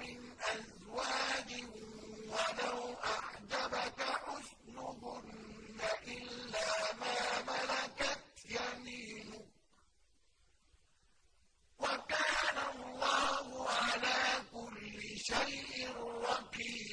مِنْ أَزْوَاجٍ وَلَوْ أَعْجَبَكَ حُسْنُهُنَّ إِلَّا مَا مَلَكَتْ يَمِينُكَ ۗ. وَكَانَ اللَّهُ عَلَىٰ كُلِّ شَيْءٍ رَّقِيبًا